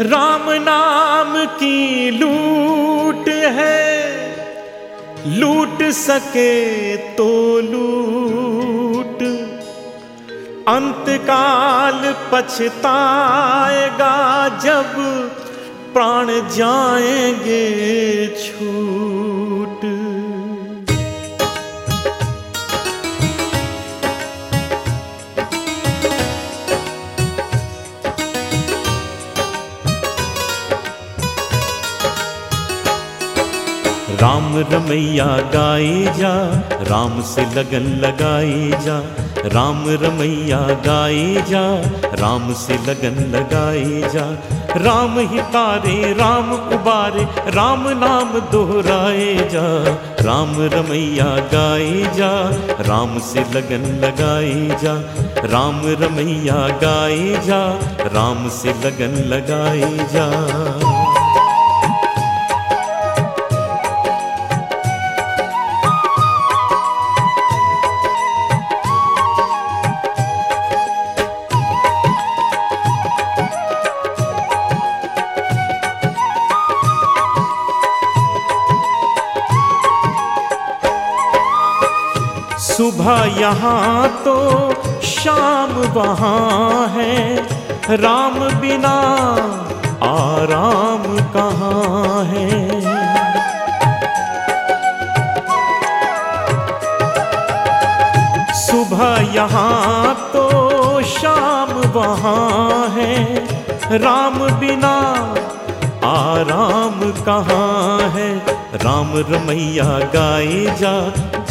राम नाम की लूट है। लूट सके तो लूट। अंतकाल पछताएगा जब प्राण जाएँगे छूट। राम रमैया गाए जा, राम से लगन लगाए जा, राम रमैया गाए जा, राम से लगन लगाए जा। राम ही तारे, राम उबारे, राम नाम दोहराए जा। राम रमैया गाए जा, राम से लगन लगाए जा। राम रमैया गाए जा, राम से लगन लगाए जा। सुबह यहाँ तो शाम वहाँ है। राम बिना आराम कहाँ है? सुबह यहाँ तो शाम वहाँ है। राम बिना आराम कहाँ है? राम रमैया गाए जा,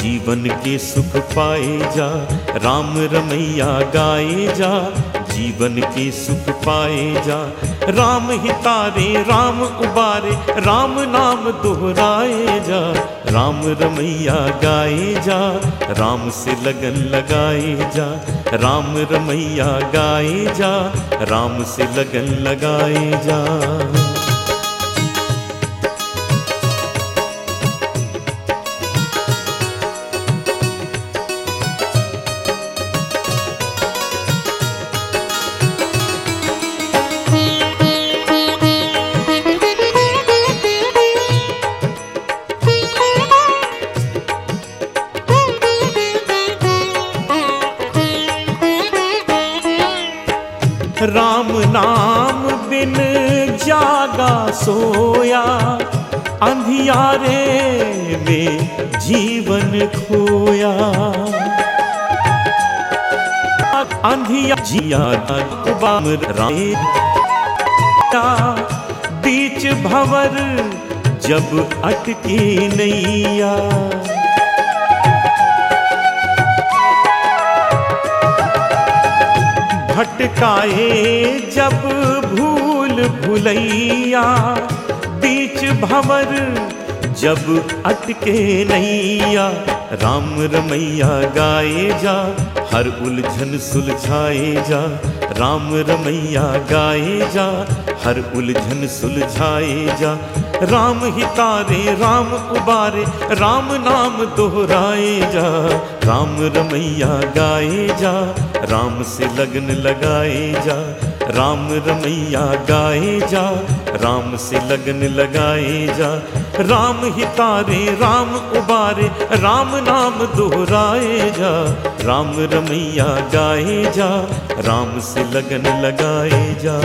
जीवन के सुख पाए जा। राम रमैया गाए जा, जीवन के सुख पाए जा। राम ही तारे, राम उबारे, राम नाम दोहराए जा। राम रमैया गाए जा, राम से लगन लगाए जा। राम रमैया गाए जा, राम से लगन लगाए जा। राम नाम बिन जागा सोया। अंधियारे में जीवन खोया। अंधिया जिया बाम बीच भवर जब अटकी नैया। भटकाए जब भूल भुलैया बीच भंवर जब अटके नैया। राम रमैया गाए जा, हर उलझन सुलझाए जा। राम रमैया गाए जा, हर उलझन सुलझाए जा। राम ही तारे, राम उबारे, राम नाम दोहराए जा। राम रमैया गाए जा, राम से लगन लगाए जा। राम रमैया गाए जा, राम से लगन लगाए जा। राम ही तारे, राम उबारे, राम नाम दोहराए जा। राम रमैया गाए जा, राम से लगन लगाए जा।